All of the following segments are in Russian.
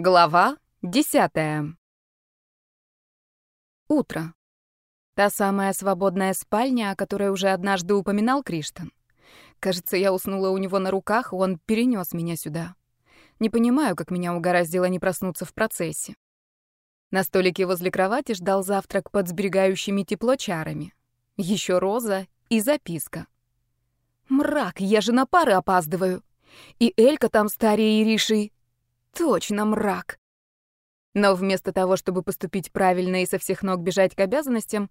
Глава десятая. Утро. Та самая свободная спальня, о которой уже однажды упоминал Криштан. Кажется, я уснула у него на руках, и он перенес меня сюда. Не понимаю, как меня угораздило не проснуться в процессе. На столике возле кровати ждал завтрак под сберегающими тепло чарами. Еще роза и записка. «Мрак, я же на пары опаздываю. И Элька там старее Ириши. Точно мрак. Но вместо того, чтобы поступить правильно и со всех ног бежать к обязанностям,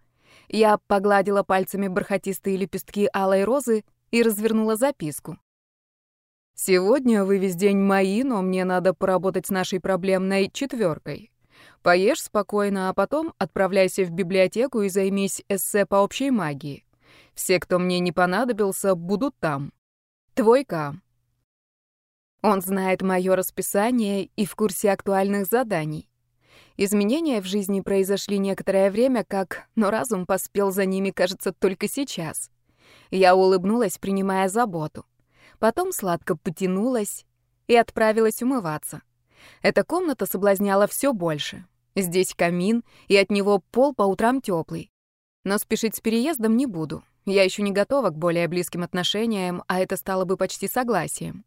я погладила пальцами бархатистые лепестки алой розы и развернула записку. «Сегодня вы весь день мои, но мне надо поработать с нашей проблемной четверкой. Поешь спокойно, а потом отправляйся в библиотеку и займись эссе по общей магии. Все, кто мне не понадобился, будут там. Твой К. Он знает мое расписание и в курсе актуальных заданий. Изменения в жизни произошли некоторое время как, но разум поспел за ними, кажется, только сейчас. Я улыбнулась, принимая заботу. Потом сладко потянулась и отправилась умываться. Эта комната соблазняла все больше. Здесь камин, и от него пол по утрам теплый. Но спешить с переездом не буду. Я еще не готова к более близким отношениям, а это стало бы почти согласием.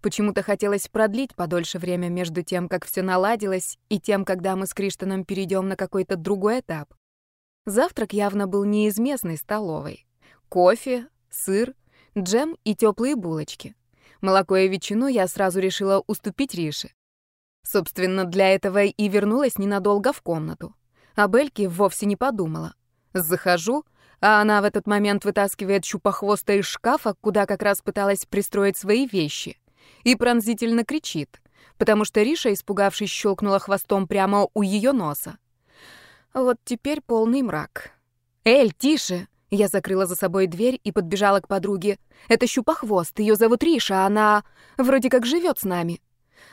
Почему-то хотелось продлить подольше время между тем, как все наладилось, и тем, когда мы с Криштаном перейдем на какой-то другой этап. Завтрак явно был не из местной столовой. Кофе, сыр, джем и теплые булочки. Молоко и ветчину я сразу решила уступить Рише. Собственно, для этого и вернулась ненадолго в комнату. А Бельке вовсе не подумала. Захожу, а она в этот момент вытаскивает щупохвоста из шкафа, куда как раз пыталась пристроить свои вещи и пронзительно кричит, потому что Риша, испугавшись, щелкнула хвостом прямо у ее носа. Вот теперь полный мрак. «Эль, тише!» Я закрыла за собой дверь и подбежала к подруге. «Это щупохвост, ее зовут Риша, она вроде как живет с нами».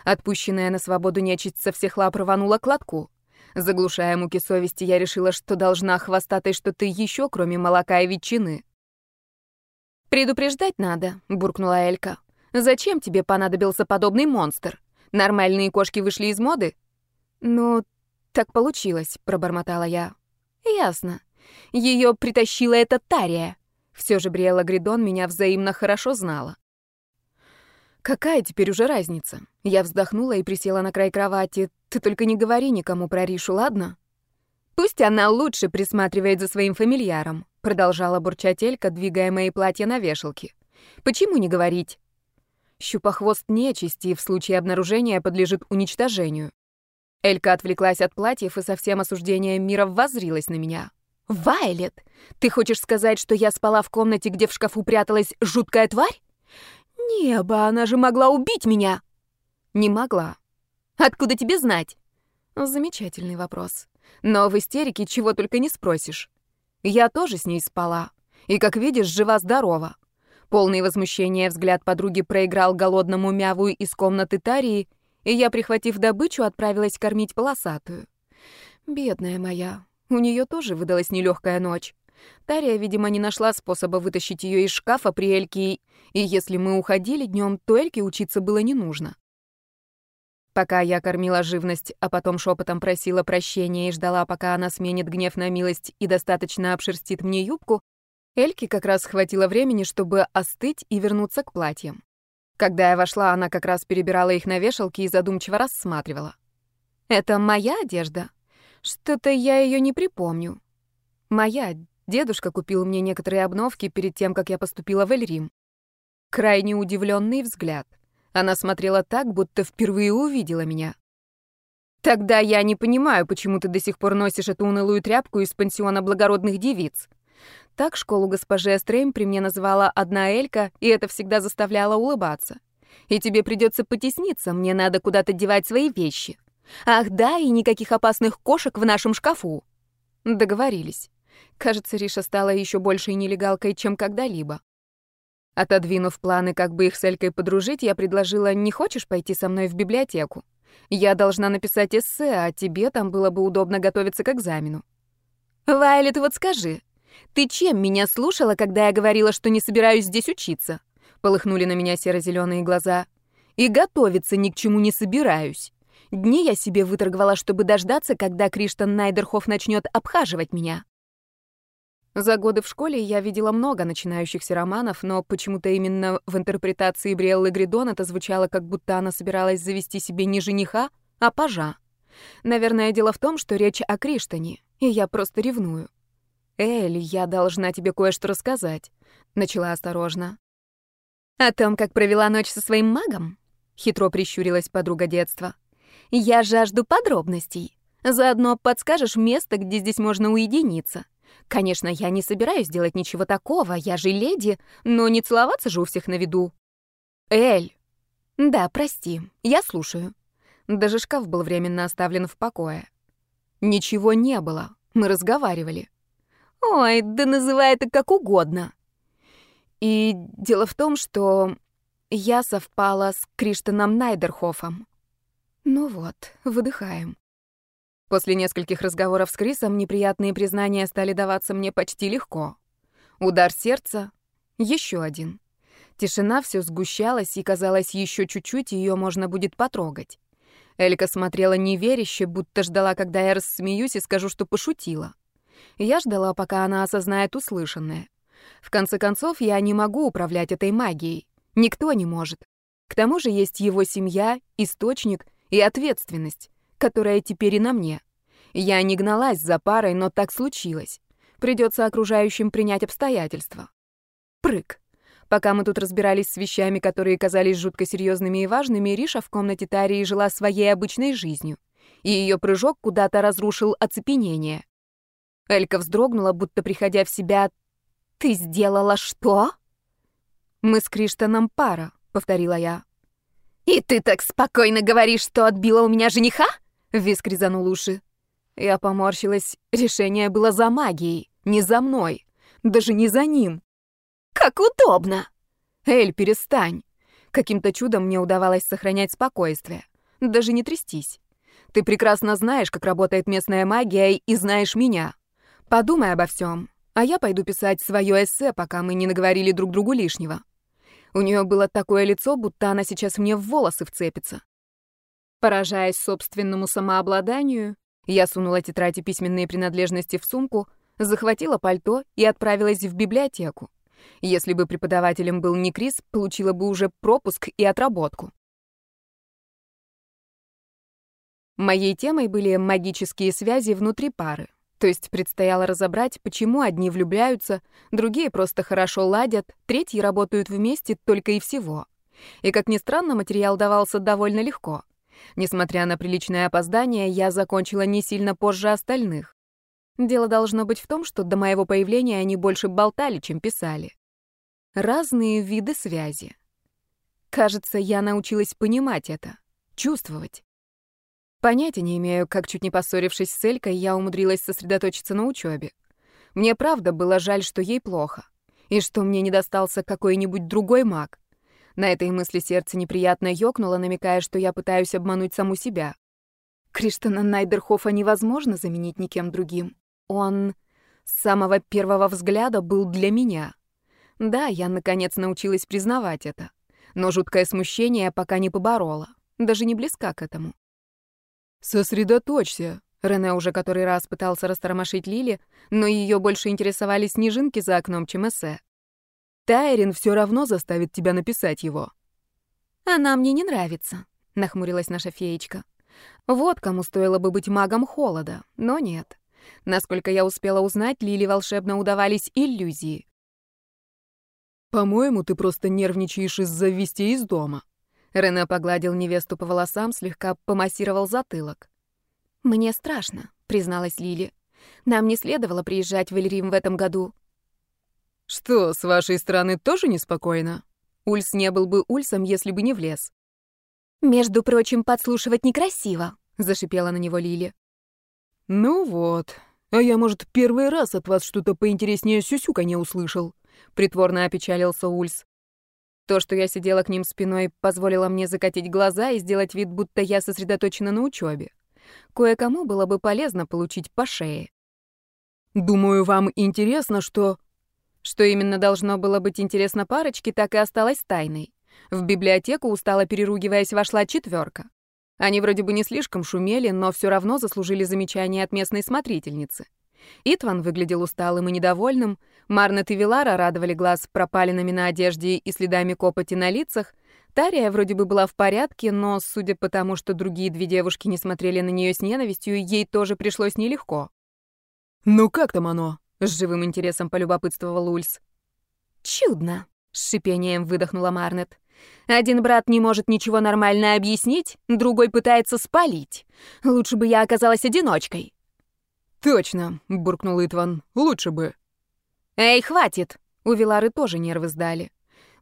Отпущенная на свободу нечисть со всех лап рванула к лотку. Заглушая муки совести, я решила, что должна хвостатой что-то еще, кроме молока и ветчины. «Предупреждать надо», — буркнула Элька. Зачем тебе понадобился подобный монстр? Нормальные кошки вышли из моды? Ну, так получилось, пробормотала я. Ясно. Ее притащила эта Тария. Все же Бриэла Гридон меня взаимно хорошо знала. Какая теперь уже разница? Я вздохнула и присела на край кровати. Ты только не говори никому про Ришу, ладно? Пусть она лучше присматривает за своим фамильяром, продолжала бурчать Элька, двигая мои платья на вешалке. Почему не говорить? Щупохвост нечисти и в случае обнаружения подлежит уничтожению. Элька отвлеклась от платьев и со всем осуждением мира воззрилась на меня. «Вайлет, ты хочешь сказать, что я спала в комнате, где в шкафу пряталась жуткая тварь? Небо, она же могла убить меня!» «Не могла. Откуда тебе знать?» Замечательный вопрос. Но в истерике чего только не спросишь. Я тоже с ней спала. И, как видишь, жива-здорова. Полный возмущения взгляд подруги проиграл голодному мяву из комнаты Тарии, и я, прихватив добычу, отправилась кормить полосатую. Бедная моя, у нее тоже выдалась нелегкая ночь. Тария, видимо, не нашла способа вытащить ее из шкафа при Эльке, и если мы уходили днем, то Эльке учиться было не нужно. Пока я кормила живность, а потом шепотом просила прощения и ждала, пока она сменит гнев на милость и достаточно обшерстит мне юбку, Эльке как раз хватило времени, чтобы остыть и вернуться к платьям. Когда я вошла, она как раз перебирала их на вешалке и задумчиво рассматривала. «Это моя одежда? Что-то я ее не припомню». «Моя. Дедушка купил мне некоторые обновки перед тем, как я поступила в Эльрим». Крайне удивленный взгляд. Она смотрела так, будто впервые увидела меня. «Тогда я не понимаю, почему ты до сих пор носишь эту унылую тряпку из пансиона благородных девиц. Так школу госпожи Эстрейм при мне называла одна Элька, и это всегда заставляло улыбаться. И тебе придется потесниться, мне надо куда-то девать свои вещи. Ах да, и никаких опасных кошек в нашем шкафу. Договорились. Кажется, Риша стала еще большей нелегалкой, чем когда-либо. Отодвинув планы, как бы их с Элькой подружить, я предложила, не хочешь пойти со мной в библиотеку? Я должна написать эссе, а тебе там было бы удобно готовиться к экзамену. Вайлет, вот скажи, ты чем меня слушала, когда я говорила, что не собираюсь здесь учиться? Полыхнули на меня серо-зеленые глаза. И готовиться ни к чему не собираюсь. Дни я себе выторговала, чтобы дождаться, когда Криштан Найдерхоф начнет обхаживать меня. За годы в школе я видела много начинающихся романов, но почему-то именно в интерпретации Бриэллы Гридон это звучало, как будто она собиралась завести себе не жениха, а пажа. Наверное, дело в том, что речь о Криштане, и я просто ревную. «Эль, я должна тебе кое-что рассказать», — начала осторожно. «О том, как провела ночь со своим магом?» — хитро прищурилась подруга детства. «Я жажду подробностей. Заодно подскажешь место, где здесь можно уединиться. Конечно, я не собираюсь делать ничего такого, я же леди, но не целоваться же у всех на виду». «Эль!» «Да, прости, я слушаю». Даже шкаф был временно оставлен в покое. «Ничего не было, мы разговаривали». Ой, да называй это как угодно. И дело в том, что я совпала с Криштаном Найдерхофом. Ну вот, выдыхаем. После нескольких разговоров с Крисом неприятные признания стали даваться мне почти легко. Удар сердца, еще один. Тишина все сгущалась, и казалось, еще чуть-чуть ее можно будет потрогать. Элька смотрела неверяще, будто ждала, когда я рассмеюсь и скажу, что пошутила. Я ждала, пока она осознает услышанное. В конце концов, я не могу управлять этой магией. Никто не может. К тому же есть его семья, источник и ответственность, которая теперь и на мне. Я не гналась за парой, но так случилось. Придется окружающим принять обстоятельства. Прыг. Пока мы тут разбирались с вещами, которые казались жутко серьезными и важными, Риша в комнате Тарии жила своей обычной жизнью. И ее прыжок куда-то разрушил оцепенение. Элька вздрогнула, будто приходя в себя. «Ты сделала что?» «Мы с Криштаном пара», — повторила я. «И ты так спокойно говоришь, что отбила у меня жениха?» — виск резанул уши. Я поморщилась. Решение было за магией, не за мной. Даже не за ним. «Как удобно!» «Эль, перестань!» Каким-то чудом мне удавалось сохранять спокойствие. Даже не трястись. Ты прекрасно знаешь, как работает местная магия, и знаешь меня. Подумай обо всем, а я пойду писать свое эссе, пока мы не наговорили друг другу лишнего. У нее было такое лицо, будто она сейчас мне в волосы вцепится. Поражаясь собственному самообладанию, я сунула тетрадь и письменные принадлежности в сумку, захватила пальто и отправилась в библиотеку. Если бы преподавателем был не Крис, получила бы уже пропуск и отработку. Моей темой были магические связи внутри пары. То есть предстояло разобрать, почему одни влюбляются, другие просто хорошо ладят, третьи работают вместе только и всего. И, как ни странно, материал давался довольно легко. Несмотря на приличное опоздание, я закончила не сильно позже остальных. Дело должно быть в том, что до моего появления они больше болтали, чем писали. Разные виды связи. Кажется, я научилась понимать это, чувствовать. Понятия не имею, как, чуть не поссорившись с Элькой, я умудрилась сосредоточиться на учебе. Мне правда было жаль, что ей плохо, и что мне не достался какой-нибудь другой маг. На этой мысли сердце неприятно ёкнуло, намекая, что я пытаюсь обмануть саму себя. Криштана Найдерхофа невозможно заменить никем другим. Он с самого первого взгляда был для меня. Да, я, наконец, научилась признавать это. Но жуткое смущение пока не поборола. Даже не близка к этому. «Сосредоточься!» Рене уже который раз пытался растормошить Лили, но ее больше интересовали снежинки за окном, чем эссе. «Тайрин все равно заставит тебя написать его». «Она мне не нравится», — нахмурилась наша феечка. «Вот кому стоило бы быть магом холода, но нет. Насколько я успела узнать, Лили волшебно удавались иллюзии». «По-моему, ты просто нервничаешь из-за вести из дома», Рене погладил невесту по волосам, слегка помассировал затылок. «Мне страшно», — призналась Лили. «Нам не следовало приезжать в Эльрим в этом году». «Что, с вашей стороны тоже неспокойно?» Ульс не был бы Ульсом, если бы не влез. «Между прочим, подслушивать некрасиво», — зашипела на него Лили. «Ну вот. А я, может, первый раз от вас что-то поинтереснее сюсюка не услышал», — притворно опечалился Ульс. То, что я сидела к ним спиной, позволило мне закатить глаза и сделать вид, будто я сосредоточена на учебе. Кое-кому было бы полезно получить по шее. «Думаю, вам интересно, что...» Что именно должно было быть интересно парочке, так и осталось тайной. В библиотеку, устало переругиваясь, вошла четверка. Они вроде бы не слишком шумели, но все равно заслужили замечание от местной смотрительницы. Итван выглядел усталым и недовольным, Марнет и Вилара радовали глаз пропалинами на одежде и следами копоти на лицах, Тария вроде бы была в порядке, но, судя по тому, что другие две девушки не смотрели на нее с ненавистью, ей тоже пришлось нелегко. «Ну как там оно?» — с живым интересом полюбопытствовал Ульс. «Чудно!» — с шипением выдохнула Марнет. «Один брат не может ничего нормально объяснить, другой пытается спалить. Лучше бы я оказалась одиночкой». «Точно!» — буркнул Итван. «Лучше бы». «Эй, хватит!» — у Вилары тоже нервы сдали.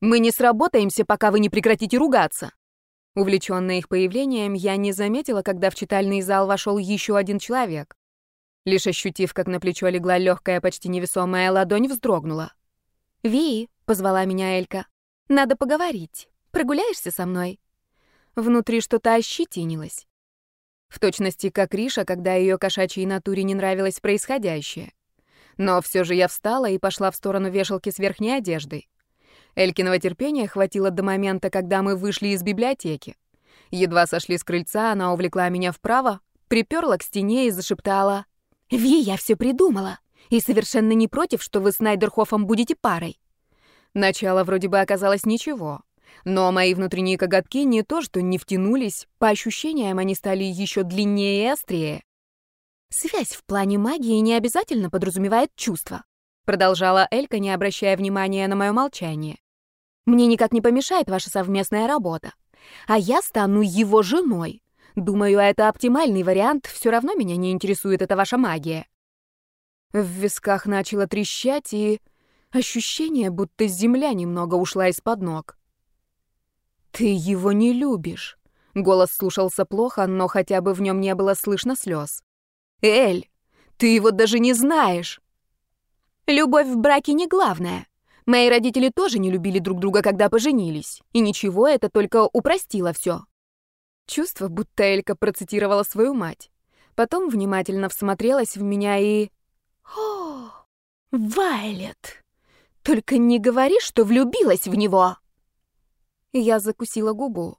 Мы не сработаемся, пока вы не прекратите ругаться». Увлечённая их появлением, я не заметила, когда в читальный зал вошел еще один человек. Лишь ощутив, как на плечо легла легкая, почти невесомая ладонь, вздрогнула. «Ви», — позвала меня Элька, — «надо поговорить. Прогуляешься со мной?» Внутри что-то ощетинилось. В точности, как Риша, когда ее кошачьей натуре не нравилось происходящее. Но все же я встала и пошла в сторону вешалки с верхней одеждой. Элькиного терпения хватило до момента, когда мы вышли из библиотеки. Едва сошли с крыльца, она увлекла меня вправо, приперла к стене и зашептала. «Ви, я все придумала, и совершенно не против, что вы с Найдерхофом будете парой». Начало вроде бы оказалось ничего, но мои внутренние коготки не то что не втянулись, по ощущениям они стали еще длиннее и острее. «Связь в плане магии не обязательно подразумевает чувства», продолжала Элька, не обращая внимания на мое молчание. Мне никак не помешает ваша совместная работа. А я стану его женой. Думаю, это оптимальный вариант. Все равно меня не интересует эта ваша магия. В висках начало трещать, и ощущение, будто земля немного ушла из-под ног. «Ты его не любишь». Голос слушался плохо, но хотя бы в нем не было слышно слез. «Эль, ты его даже не знаешь!» «Любовь в браке не главное. Мои родители тоже не любили друг друга, когда поженились. И ничего, это только упростило все. Чувство, будто Элька процитировала свою мать. Потом внимательно всмотрелась в меня и... «О, Вайлет! Только не говори, что влюбилась в него!» Я закусила губу.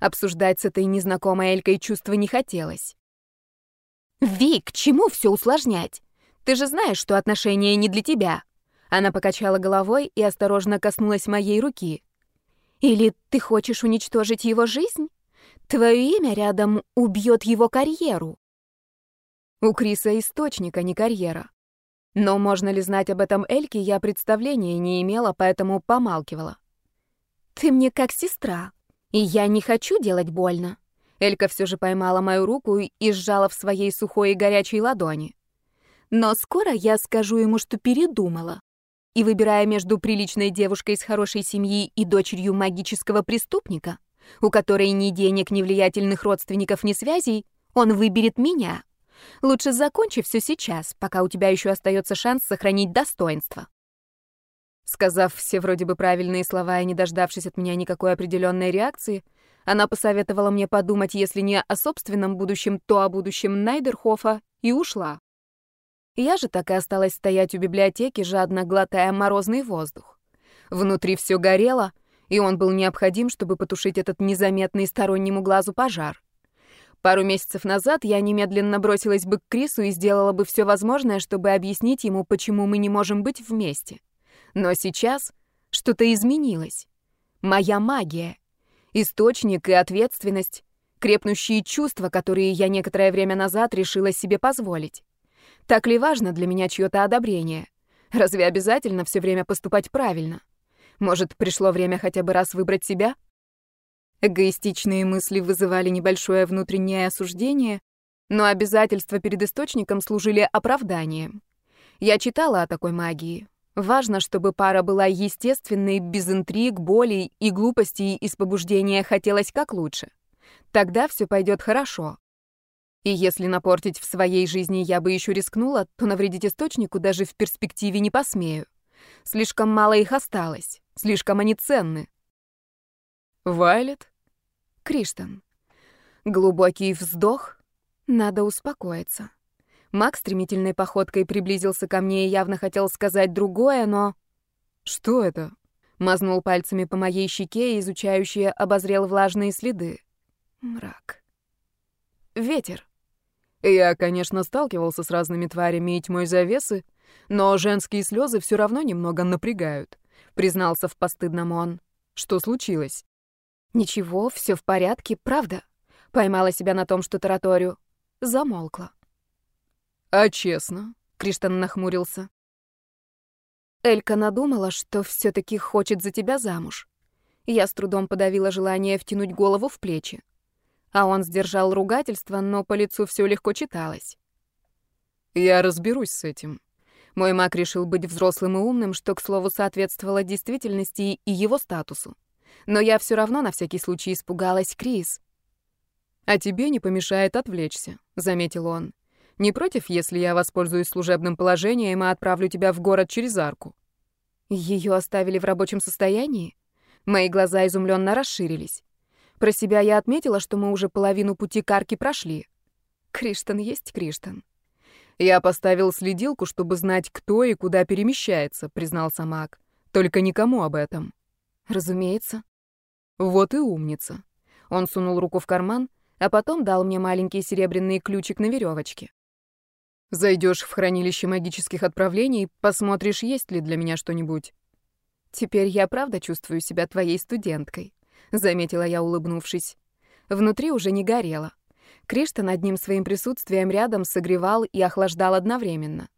Обсуждать с этой незнакомой Элькой чувства не хотелось. «Вик, чему все усложнять? Ты же знаешь, что отношения не для тебя!» Она покачала головой и осторожно коснулась моей руки. «Или ты хочешь уничтожить его жизнь? Твое имя рядом убьет его карьеру». У Криса источник, а не карьера. Но можно ли знать об этом Эльке, я представления не имела, поэтому помалкивала. «Ты мне как сестра, и я не хочу делать больно». Элька все же поймала мою руку и сжала в своей сухой и горячей ладони. «Но скоро я скажу ему, что передумала и выбирая между приличной девушкой из хорошей семьи и дочерью магического преступника, у которой ни денег, ни влиятельных родственников, ни связей, он выберет меня. Лучше закончи все сейчас, пока у тебя еще остается шанс сохранить достоинство. Сказав все вроде бы правильные слова и не дождавшись от меня никакой определенной реакции, она посоветовала мне подумать, если не о собственном будущем, то о будущем Найдерхофа, и ушла. Я же так и осталась стоять у библиотеки, жадно глотая морозный воздух. Внутри все горело, и он был необходим, чтобы потушить этот незаметный стороннему глазу пожар. Пару месяцев назад я немедленно бросилась бы к Крису и сделала бы все возможное, чтобы объяснить ему, почему мы не можем быть вместе. Но сейчас что-то изменилось. Моя магия, источник и ответственность, крепнущие чувства, которые я некоторое время назад решила себе позволить. Так ли важно для меня чье-то одобрение? Разве обязательно все время поступать правильно? Может, пришло время хотя бы раз выбрать себя? Эгоистичные мысли вызывали небольшое внутреннее осуждение, но обязательства перед источником служили оправданием. Я читала о такой магии. Важно, чтобы пара была естественной, без интриг, болей и глупостей из побуждения хотелось как лучше. Тогда все пойдет хорошо. И если напортить в своей жизни я бы еще рискнула, то навредить источнику даже в перспективе не посмею. Слишком мало их осталось, слишком они ценны. Вайлет? Криштан. Глубокий вздох. Надо успокоиться. Макс стремительной походкой приблизился ко мне и явно хотел сказать другое, но... «Что это?» Мазнул пальцами по моей щеке и изучающее обозрел влажные следы. Мрак. ветер. Я, конечно, сталкивался с разными тварями и тьмой завесы, но женские слезы все равно немного напрягают, признался в постыдном он. Что случилось? Ничего, все в порядке, правда. Поймала себя на том, что тараторю. Замолкла. А честно? Криштан нахмурился. Элька надумала, что все таки хочет за тебя замуж. Я с трудом подавила желание втянуть голову в плечи. А он сдержал ругательство, но по лицу все легко читалось. Я разберусь с этим. Мой маг решил быть взрослым и умным, что, к слову, соответствовало действительности и его статусу. Но я все равно на всякий случай испугалась Крис. «А тебе не помешает отвлечься», — заметил он. «Не против, если я воспользуюсь служебным положением и отправлю тебя в город через арку?» Ее оставили в рабочем состоянии? Мои глаза изумленно расширились. Про себя я отметила, что мы уже половину пути к арке прошли. Криштан есть Криштан. «Я поставил следилку, чтобы знать, кто и куда перемещается», — признался маг. «Только никому об этом». «Разумеется». «Вот и умница». Он сунул руку в карман, а потом дал мне маленький серебряный ключик на веревочке. Зайдешь в хранилище магических отправлений, посмотришь, есть ли для меня что-нибудь. Теперь я правда чувствую себя твоей студенткой, заметила я, улыбнувшись. Внутри уже не горело. Кришта над ним своим присутствием рядом согревал и охлаждал одновременно.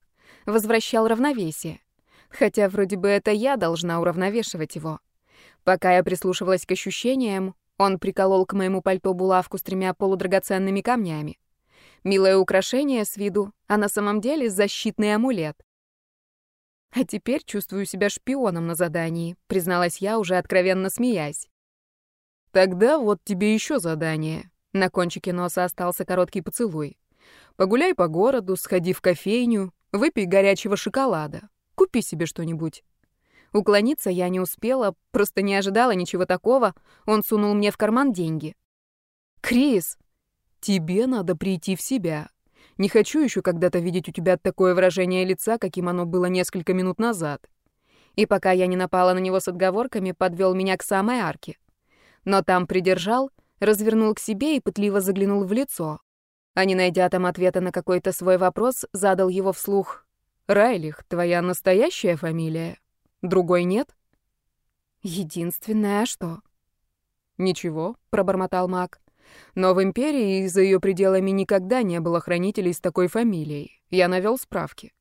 Возвращал равновесие. Хотя вроде бы это я должна уравновешивать его. Пока я прислушивалась к ощущениям, он приколол к моему пальто булавку с тремя полудрагоценными камнями. Милое украшение с виду, а на самом деле защитный амулет. А теперь чувствую себя шпионом на задании, призналась я, уже откровенно смеясь. Тогда вот тебе еще задание. На кончике носа остался короткий поцелуй. Погуляй по городу, сходи в кофейню, выпей горячего шоколада, купи себе что-нибудь. Уклониться я не успела, просто не ожидала ничего такого. Он сунул мне в карман деньги. «Крис!» «Тебе надо прийти в себя. Не хочу еще когда-то видеть у тебя такое выражение лица, каким оно было несколько минут назад». И пока я не напала на него с отговорками, подвел меня к самой арке. Но там придержал, развернул к себе и пытливо заглянул в лицо. А не найдя там ответа на какой-то свой вопрос, задал его вслух. «Райлих, твоя настоящая фамилия?» Другой нет? Единственное, а что? Ничего, пробормотал маг. Но в империи и за ее пределами никогда не было хранителей с такой фамилией. Я навел справки.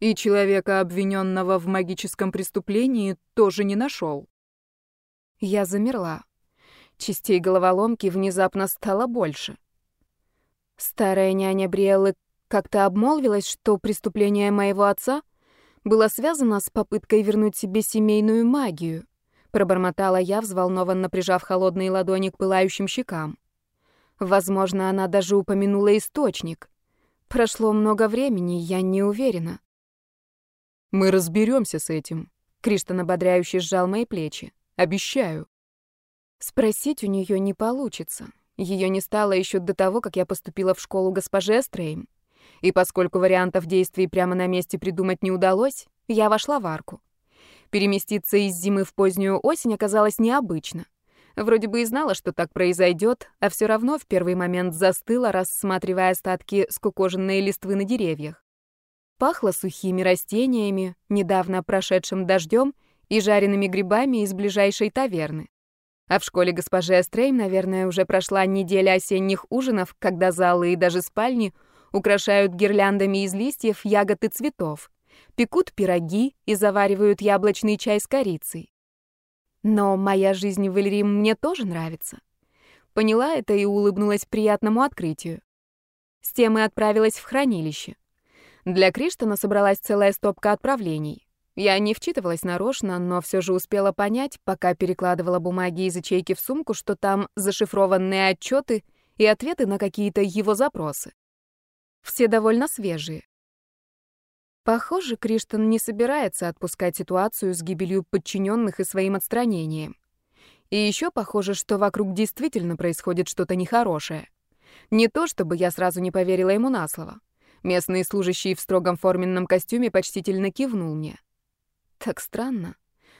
И человека, обвиненного в магическом преступлении, тоже не нашел. Я замерла. Частей головоломки внезапно стало больше. Старая няня Бриэллы как-то обмолвилась, что преступление моего отца было связано с попыткой вернуть себе семейную магию. Пробормотала я, взволнованно прижав холодные ладони к пылающим щекам. Возможно, она даже упомянула источник. Прошло много времени, я не уверена. «Мы разберемся с этим», — Криштан ободряюще сжал мои плечи. «Обещаю». Спросить у нее не получится. Ее не стало еще до того, как я поступила в школу госпожи Эстрейм. И поскольку вариантов действий прямо на месте придумать не удалось, я вошла в арку. Переместиться из зимы в позднюю осень оказалось необычно. Вроде бы и знала, что так произойдет, а все равно в первый момент застыла, рассматривая остатки скукоженной листвы на деревьях. Пахло сухими растениями, недавно прошедшим дождем и жареными грибами из ближайшей таверны. А в школе госпожи Эстрейм, наверное, уже прошла неделя осенних ужинов, когда залы и даже спальни — украшают гирляндами из листьев, ягод и цветов, пекут пироги и заваривают яблочный чай с корицей. Но моя жизнь в Эльрим мне тоже нравится. Поняла это и улыбнулась приятному открытию. С тем и отправилась в хранилище. Для Криштана собралась целая стопка отправлений. Я не вчитывалась нарочно, но все же успела понять, пока перекладывала бумаги из ячейки в сумку, что там зашифрованные отчеты и ответы на какие-то его запросы. Все довольно свежие. Похоже, Криштан не собирается отпускать ситуацию с гибелью подчиненных и своим отстранением. И еще похоже, что вокруг действительно происходит что-то нехорошее. Не то, чтобы я сразу не поверила ему на слово. Местный служащий в строгом форменном костюме почтительно кивнул мне. Так странно.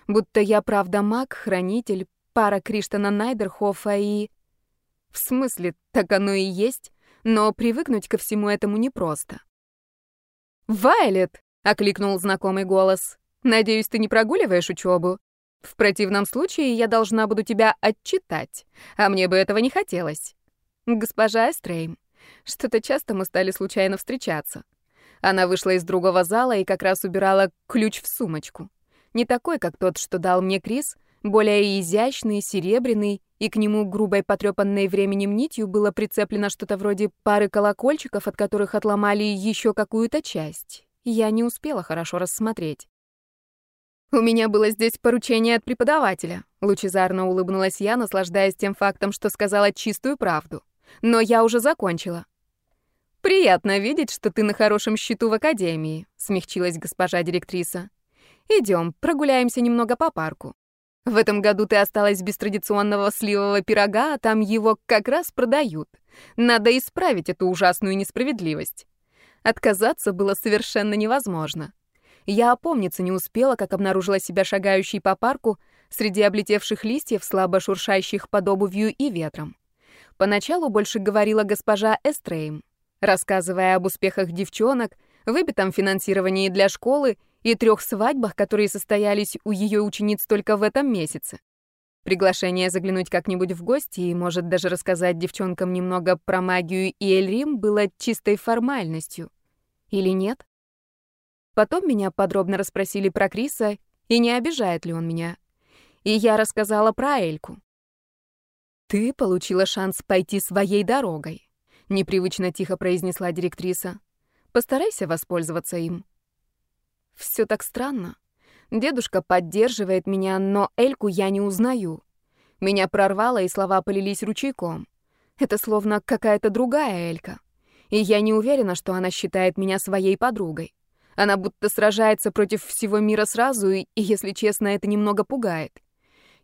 Будто я правда маг, хранитель, пара Криштана Найдерхофа и... В смысле, так оно и есть. но привыкнуть ко всему этому непросто. «Вайлет!» — окликнул знакомый голос. «Надеюсь, ты не прогуливаешь учебу? В противном случае я должна буду тебя отчитать, а мне бы этого не хотелось. Госпожа Эстрейм, что-то часто мы стали случайно встречаться. Она вышла из другого зала и как раз убирала ключ в сумочку. Не такой, как тот, что дал мне Крис, более изящный, серебряный, и к нему грубой потрепанной временем нитью было прицеплено что-то вроде пары колокольчиков, от которых отломали еще какую-то часть. Я не успела хорошо рассмотреть. «У меня было здесь поручение от преподавателя», — лучезарно улыбнулась я, наслаждаясь тем фактом, что сказала чистую правду. «Но я уже закончила». «Приятно видеть, что ты на хорошем счету в академии», — смягчилась госпожа директриса. «Идем, прогуляемся немного по парку. В этом году ты осталась без традиционного сливового пирога, а там его как раз продают. Надо исправить эту ужасную несправедливость». Отказаться было совершенно невозможно. Я опомниться не успела, как обнаружила себя шагающей по парку среди облетевших листьев, слабо шуршащих под обувью и ветром. Поначалу больше говорила госпожа Эстрейм, рассказывая об успехах девчонок, выбитом финансировании для школы и трех свадьбах, которые состоялись у ее учениц только в этом месяце. Приглашение заглянуть как-нибудь в гости и, может, даже рассказать девчонкам немного про магию и Эльрим было чистой формальностью. Или нет? Потом меня подробно расспросили про Криса и не обижает ли он меня. И я рассказала про Эльку. «Ты получила шанс пойти своей дорогой», — непривычно тихо произнесла директриса. «Постарайся воспользоваться им». Все так странно. Дедушка поддерживает меня, но Эльку я не узнаю. Меня прорвало, и слова полились ручейком. Это словно какая-то другая Элька. И я не уверена, что она считает меня своей подругой. Она будто сражается против всего мира сразу, и, если честно, это немного пугает.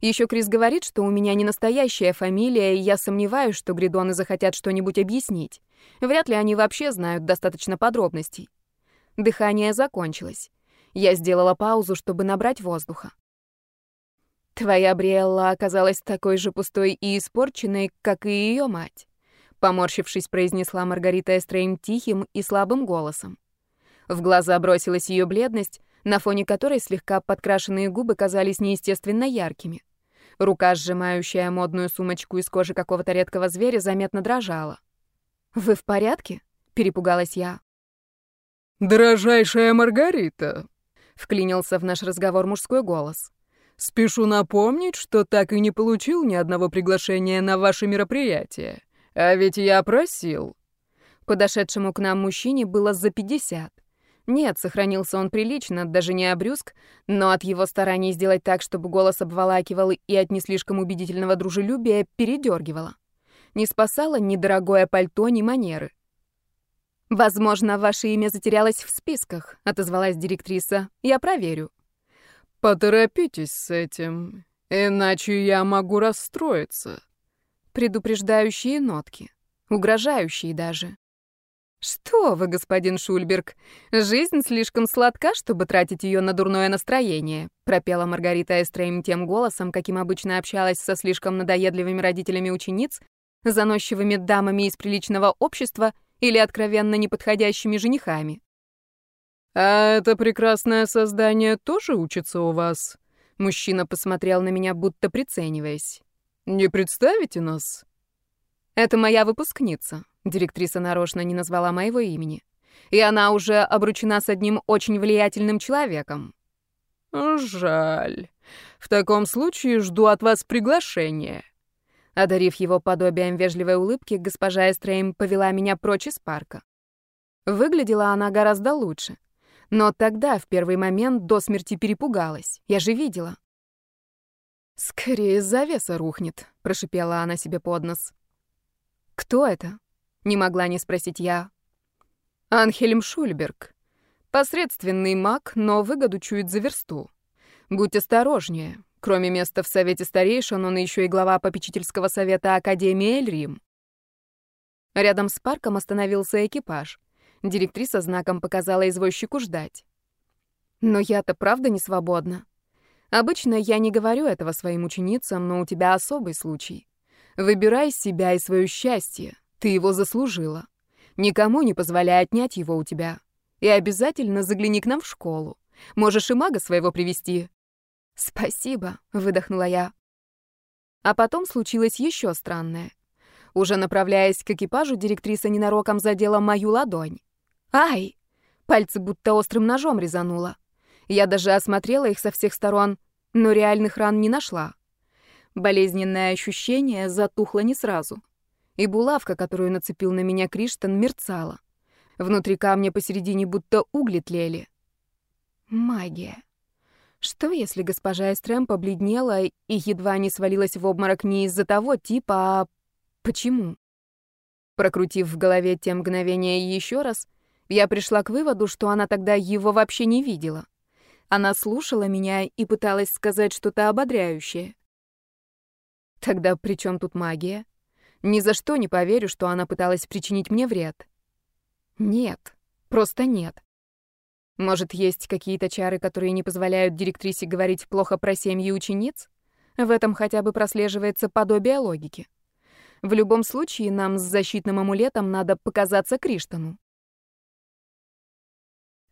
Еще Крис говорит, что у меня не настоящая фамилия, и я сомневаюсь, что гридоны захотят что-нибудь объяснить. Вряд ли они вообще знают достаточно подробностей. Дыхание закончилось. Я сделала паузу, чтобы набрать воздуха. Твоя Бриэлла оказалась такой же пустой и испорченной, как и ее мать. Поморщившись, произнесла Маргарита Эстрейм тихим и слабым голосом. В глаза бросилась ее бледность, на фоне которой слегка подкрашенные губы казались неестественно яркими. Рука, сжимающая модную сумочку из кожи какого-то редкого зверя, заметно дрожала. «Вы в порядке?» — перепугалась я. «Дорожайшая Маргарита!» — вклинился в наш разговор мужской голос. «Спешу напомнить, что так и не получил ни одного приглашения на ваше мероприятие. А ведь я просил». Подошедшему к нам мужчине было за пятьдесят. Нет, сохранился он прилично, даже не обрюзг, но от его стараний сделать так, чтобы голос обволакивал и от не слишком убедительного дружелюбия передергивало. Не спасало ни дорогое пальто, ни манеры. «Возможно, ваше имя затерялось в списках», — отозвалась директриса. «Я проверю». «Поторопитесь с этим, иначе я могу расстроиться». Предупреждающие нотки, угрожающие даже. «Что вы, господин Шульберг, жизнь слишком сладка, чтобы тратить ее на дурное настроение», пропела Маргарита Эстрейм тем голосом, каким обычно общалась со слишком надоедливыми родителями учениц, заносчивыми дамами из приличного общества или откровенно неподходящими женихами. «А это прекрасное создание тоже учится у вас?» Мужчина посмотрел на меня, будто прицениваясь. «Не представите нас?» «Это моя выпускница», Директриса нарочно не назвала моего имени. И она уже обручена с одним очень влиятельным человеком. Жаль. В таком случае жду от вас приглашения. Одарив его подобием вежливой улыбки, госпожа Эстрейм повела меня прочь из парка. Выглядела она гораздо лучше. Но тогда, в первый момент, до смерти перепугалась. Я же видела. «Скорее завеса рухнет», — прошипела она себе под нос. «Кто это?» Не могла не спросить я. Анхельм Шульберг. Посредственный маг, но выгоду чует за версту. Будь осторожнее. Кроме места в Совете Старейшин, он еще и глава попечительского совета Академии Эльрим. Рядом с парком остановился экипаж. Директриса знаком показала извозчику ждать. Но я-то правда не свободна. Обычно я не говорю этого своим ученицам, но у тебя особый случай. Выбирай себя и свое счастье. Ты его заслужила. Никому не позволяй отнять его у тебя. И обязательно загляни к нам в школу. Можешь и мага своего привести. Спасибо, выдохнула я. А потом случилось еще странное. Уже направляясь к экипажу, директриса ненароком задела мою ладонь. Ай! Пальцы будто острым ножом резануло. Я даже осмотрела их со всех сторон, но реальных ран не нашла. Болезненное ощущение затухло не сразу. И булавка, которую нацепил на меня Криштан, мерцала. Внутри камня посередине будто угли тлели. Магия. Что, если госпожа Эстрем побледнела и едва не свалилась в обморок не из-за того типа, а почему? Прокрутив в голове те мгновения еще раз, я пришла к выводу, что она тогда его вообще не видела. Она слушала меня и пыталась сказать что-то ободряющее. Тогда при чем тут магия? Ни за что не поверю, что она пыталась причинить мне вред. Нет, просто нет. Может, есть какие-то чары, которые не позволяют директрисе говорить плохо про семьи учениц? В этом хотя бы прослеживается подобие логики. В любом случае, нам с защитным амулетом надо показаться Криштану.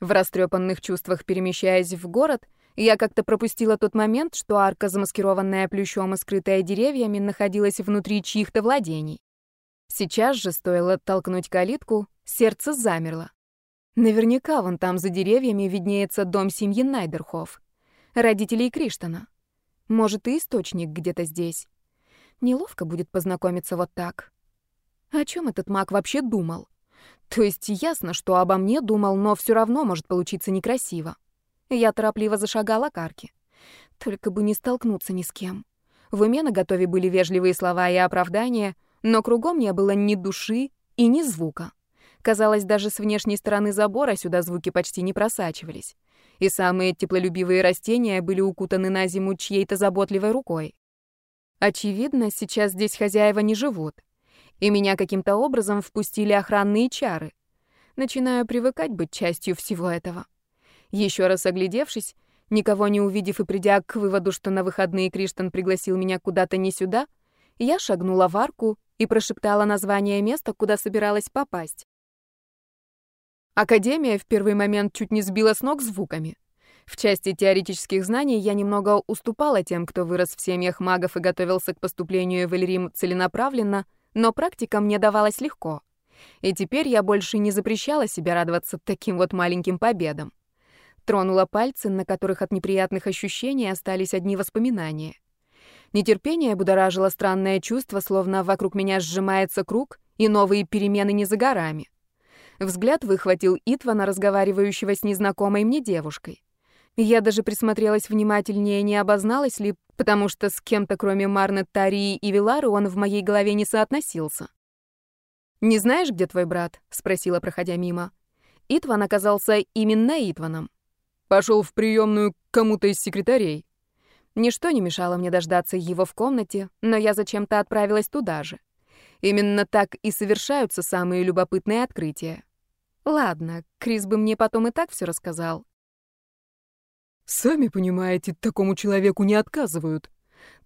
В растрепанных чувствах, перемещаясь в город, я как-то пропустила тот момент, что арка, замаскированная плющом и скрытая деревьями, находилась внутри чьих-то владений. Сейчас же стоило толкнуть калитку, сердце замерло. Наверняка вон там за деревьями виднеется дом семьи Найдерхоф, родителей Криштана. Может, и источник где-то здесь. Неловко будет познакомиться вот так. О чем этот маг вообще думал? То есть ясно, что обо мне думал, но все равно может получиться некрасиво. Я торопливо зашагала к арке. Только бы не столкнуться ни с кем. В уме наготове были вежливые слова и оправдания, но кругом не было ни души и ни звука. Казалось, даже с внешней стороны забора сюда звуки почти не просачивались. И самые теплолюбивые растения были укутаны на зиму чьей-то заботливой рукой. Очевидно, сейчас здесь хозяева не живут и меня каким-то образом впустили охранные чары. Начинаю привыкать быть частью всего этого. Еще раз оглядевшись, никого не увидев и придя к выводу, что на выходные Криштан пригласил меня куда-то не сюда, я шагнула в арку и прошептала название места, куда собиралась попасть. Академия в первый момент чуть не сбила с ног звуками. В части теоретических знаний я немного уступала тем, кто вырос в семьях магов и готовился к поступлению в Эльрим целенаправленно — но практика мне давалась легко. И теперь я больше не запрещала себе радоваться таким вот маленьким победам. Тронула пальцы, на которых от неприятных ощущений остались одни воспоминания. Нетерпение будоражило странное чувство, словно вокруг меня сжимается круг, и новые перемены не за горами. Взгляд выхватил Итвана, разговаривающего с незнакомой мне девушкой. Я даже присмотрелась внимательнее, не обозналась ли, потому что с кем-то, кроме Марны, Тарии и Вилары, он в моей голове не соотносился. «Не знаешь, где твой брат?» — спросила, проходя мимо. Итван оказался именно Итваном. Пошел в приемную к кому-то из секретарей. Ничто не мешало мне дождаться его в комнате, но я зачем-то отправилась туда же. Именно так и совершаются самые любопытные открытия. Ладно, Крис бы мне потом и так все рассказал. Сами понимаете, такому человеку не отказывают.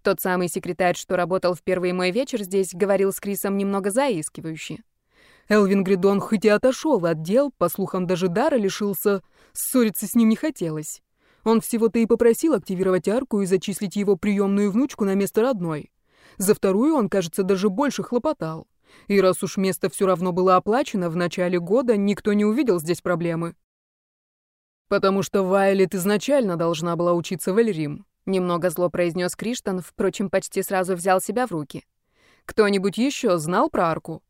Тот самый секретарь, что работал в первый мой вечер здесь, говорил с Крисом немного заискивающе. Элвин Гридон хоть и отошел от дел, по слухам даже дара лишился, ссориться с ним не хотелось. Он всего-то и попросил активировать арку и зачислить его приемную внучку на место родной. За вторую он, кажется, даже больше хлопотал. И раз уж место все равно было оплачено, в начале года никто не увидел здесь проблемы. «Потому что Вайлет изначально должна была учиться в Эльрим», — немного зло произнес Криштан, впрочем, почти сразу взял себя в руки. «Кто-нибудь еще знал про арку?»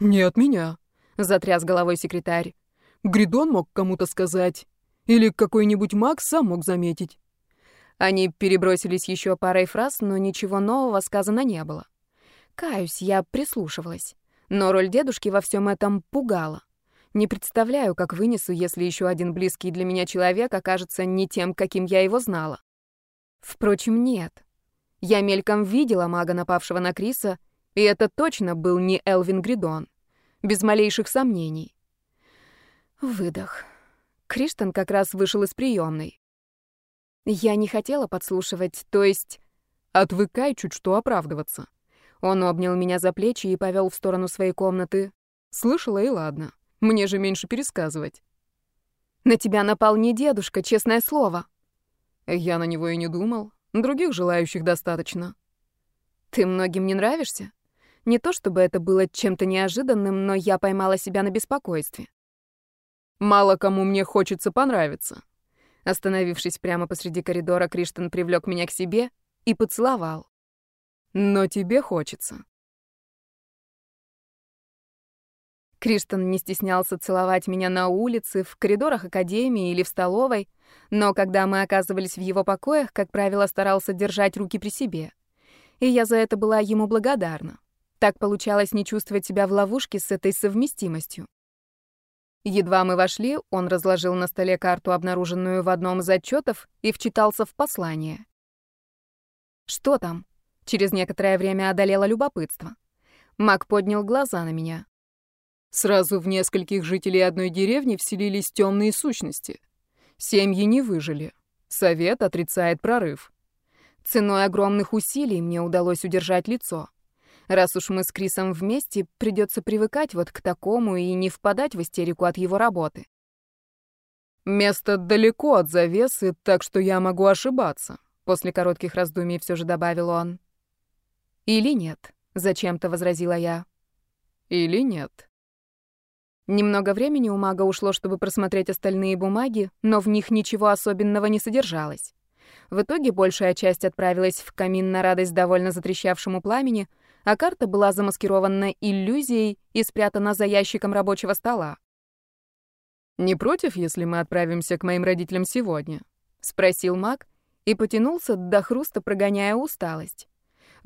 «Не от меня», — затряс головой секретарь. «Гридон мог кому-то сказать. Или какой-нибудь маг сам мог заметить». Они перебросились еще парой фраз, но ничего нового сказано не было. Каюсь, я прислушивалась. Но роль дедушки во всем этом пугала. Не представляю, как вынесу, если еще один близкий для меня человек окажется не тем, каким я его знала. Впрочем, нет. Я мельком видела мага, напавшего на Криса, и это точно был не Элвин Гридон. Без малейших сомнений. Выдох. Криштан как раз вышел из приемной. Я не хотела подслушивать, то есть... Отвыкай чуть что оправдываться. Он обнял меня за плечи и повел в сторону своей комнаты. Слышала и ладно. Мне же меньше пересказывать. На тебя напал не дедушка, честное слово. Я на него и не думал. Других желающих достаточно. Ты многим не нравишься? Не то чтобы это было чем-то неожиданным, но я поймала себя на беспокойстве. Мало кому мне хочется понравиться. Остановившись прямо посреди коридора, Криштан привлек меня к себе и поцеловал. Но тебе хочется. Криштан не стеснялся целовать меня на улице, в коридорах академии или в столовой, но когда мы оказывались в его покоях, как правило, старался держать руки при себе. И я за это была ему благодарна. Так получалось не чувствовать себя в ловушке с этой совместимостью. Едва мы вошли, он разложил на столе карту, обнаруженную в одном из отчетов, и вчитался в послание. «Что там?» Через некоторое время одолело любопытство. Мак поднял глаза на меня. Сразу в нескольких жителей одной деревни вселились темные сущности. Семьи не выжили. Совет отрицает прорыв. Ценой огромных усилий мне удалось удержать лицо. Раз уж мы с Крисом вместе, придется привыкать вот к такому и не впадать в истерику от его работы. Место далеко от завесы, так что я могу ошибаться, после коротких раздумий все же добавил он. Или нет, зачем-то возразила я. Или нет. Немного времени у мага ушло, чтобы просмотреть остальные бумаги, но в них ничего особенного не содержалось. В итоге большая часть отправилась в камин на радость довольно затрещавшему пламени, а карта была замаскирована иллюзией и спрятана за ящиком рабочего стола. «Не против, если мы отправимся к моим родителям сегодня?» — спросил маг и потянулся до хруста, прогоняя усталость.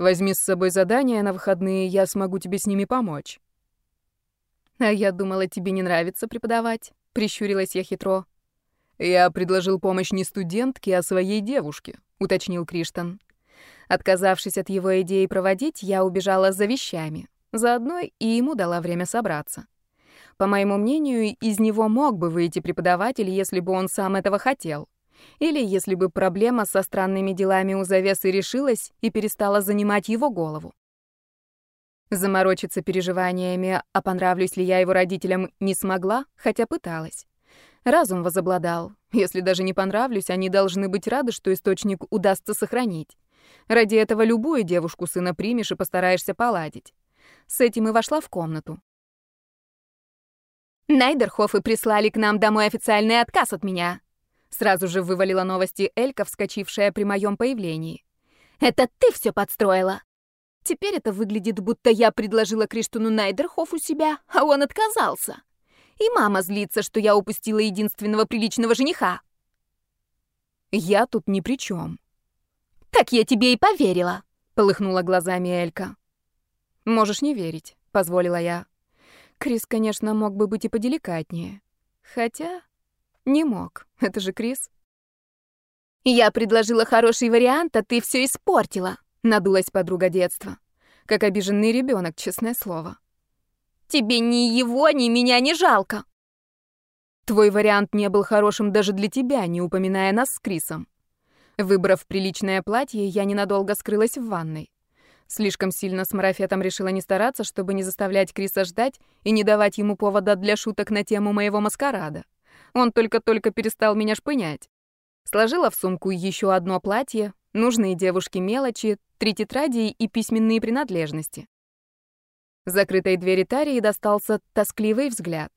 «Возьми с собой задание на выходные, я смогу тебе с ними помочь». «А я думала, тебе не нравится преподавать», — прищурилась я хитро. «Я предложил помощь не студентке, а своей девушке», — уточнил Криштан. Отказавшись от его идеи проводить, я убежала за вещами. Заодно и ему дала время собраться. По моему мнению, из него мог бы выйти преподаватель, если бы он сам этого хотел. Или если бы проблема со странными делами у завесы решилась и перестала занимать его голову. Заморочиться переживаниями, а понравлюсь ли я его родителям, не смогла, хотя пыталась. Разум возобладал. Если даже не понравлюсь, они должны быть рады, что источник удастся сохранить. Ради этого любую девушку сына примешь и постараешься поладить. С этим и вошла в комнату. Найдерхофы прислали к нам домой официальный отказ от меня. Сразу же вывалила новости Элька, вскочившая при моем появлении. Это ты все подстроила. Теперь это выглядит, будто я предложила Криштуну Найдерхофу себя, а он отказался. И мама злится, что я упустила единственного приличного жениха. Я тут ни при чем. «Так я тебе и поверила», — полыхнула глазами Элька. «Можешь не верить», — позволила я. Крис, конечно, мог бы быть и поделикатнее. Хотя не мог. Это же Крис. «Я предложила хороший вариант, а ты все испортила», — надулась подруга детства. Как обиженный ребенок, честное слово. «Тебе ни его, ни меня не жалко». Твой вариант не был хорошим даже для тебя, не упоминая нас с Крисом. Выбрав приличное платье, я ненадолго скрылась в ванной. Слишком сильно с марафетом решила не стараться, чтобы не заставлять Криса ждать и не давать ему повода для шуток на тему моего маскарада. Он только-только перестал меня шпынять. Сложила в сумку еще одно платье, нужные девушке мелочи, три тетради и письменные принадлежности. Закрытой двери Тарии достался тоскливый взгляд.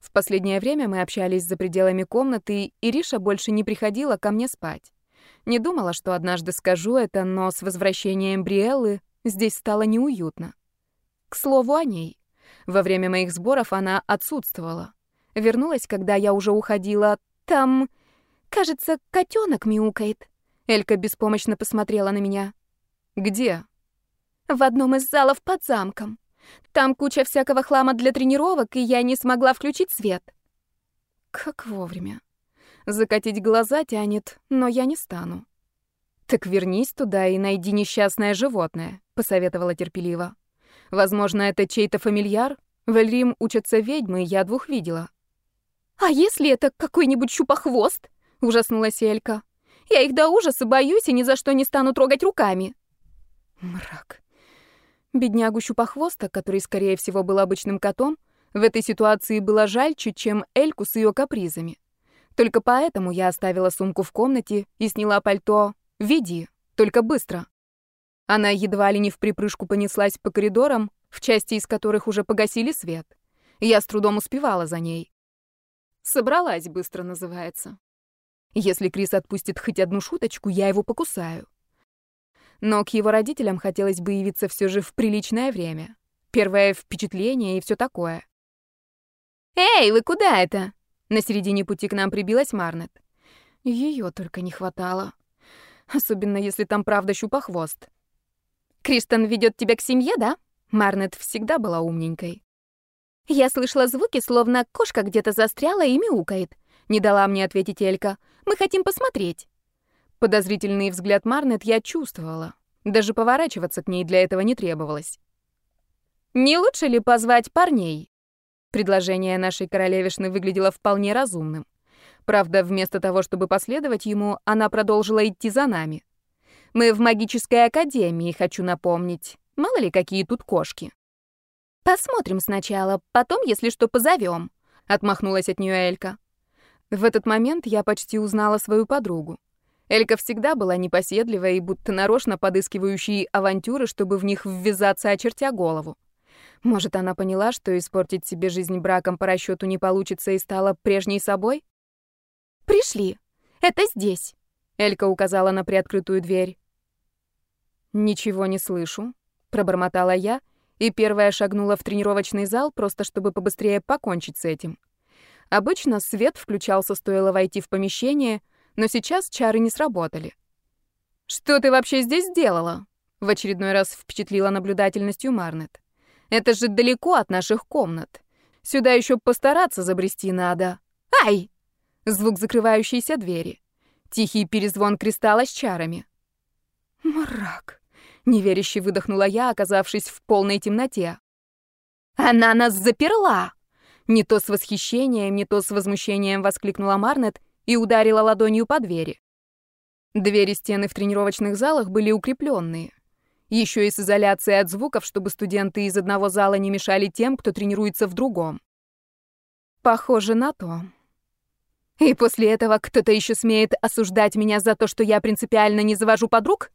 В последнее время мы общались за пределами комнаты, и Риша больше не приходила ко мне спать. Не думала, что однажды скажу это, но с возвращением Бриэллы здесь стало неуютно. К слову о ней. Во время моих сборов она отсутствовала. Вернулась, когда я уже уходила. Там, кажется, котенок мяукает. Элька беспомощно посмотрела на меня. «Где?» «В одном из залов под замком. Там куча всякого хлама для тренировок, и я не смогла включить свет». Как вовремя. Закатить глаза тянет, но я не стану. «Так вернись туда и найди несчастное животное», — посоветовала терпеливо. «Возможно, это чей-то фамильяр? В Эльрим учатся ведьмы, я двух видела». «А если это какой-нибудь щупохвост?» — ужаснулась Элька. «Я их до ужаса боюсь и ни за что не стану трогать руками». Мрак. Беднягу щупохвоста, который, скорее всего, был обычным котом, в этой ситуации было жальче, чем Эльку с ее капризами. Только поэтому я оставила сумку в комнате и сняла пальто. «Веди, только быстро». Она едва ли не в припрыжку понеслась по коридорам, в части из которых уже погасили свет. Я с трудом успевала за ней. «Собралась быстро» называется. Если Крис отпустит хоть одну шуточку, я его покусаю. Но к его родителям хотелось бы явиться все же в приличное время. Первое впечатление и все такое. «Эй, вы куда это?» На середине пути к нам прибилась Марнет. Ее только не хватало. Особенно, если там правда щупохвост. «Кристен ведет тебя к семье, да?» Марнет всегда была умненькой. «Я слышала звуки, словно кошка где-то застряла и мяукает», — не дала мне ответить Элька. «Мы хотим посмотреть». Подозрительный взгляд Марнет я чувствовала. Даже поворачиваться к ней для этого не требовалось. «Не лучше ли позвать парней?» Предложение нашей королевишны выглядело вполне разумным. Правда, вместо того, чтобы последовать ему, она продолжила идти за нами. Мы в магической академии, хочу напомнить. Мало ли, какие тут кошки. Посмотрим сначала, потом, если что, позовем. Отмахнулась от нее Элька. В этот момент я почти узнала свою подругу. Элька всегда была непоседливой и будто нарочно подыскивающей авантюры, чтобы в них ввязаться, очертя голову. Может, она поняла, что испортить себе жизнь браком по расчету не получится и стала прежней собой? «Пришли. Это здесь», — Элька указала на приоткрытую дверь. «Ничего не слышу», — пробормотала я, и первая шагнула в тренировочный зал, просто чтобы побыстрее покончить с этим. Обычно свет включался, стоило войти в помещение, но сейчас чары не сработали. «Что ты вообще здесь делала?» — в очередной раз впечатлила наблюдательностью Марнет. Это же далеко от наших комнат. Сюда еще постараться забрести надо. Ай! Звук закрывающейся двери. Тихий перезвон кристалла с чарами. Мрак. Неверяще выдохнула я, оказавшись в полной темноте. Она нас заперла! Не то с восхищением, не то с возмущением воскликнула Марнет и ударила ладонью по двери. Двери стены в тренировочных залах были укрепленные. Еще и с изоляцией от звуков, чтобы студенты из одного зала не мешали тем, кто тренируется в другом. Похоже на то. И после этого кто-то еще смеет осуждать меня за то, что я принципиально не завожу подруг?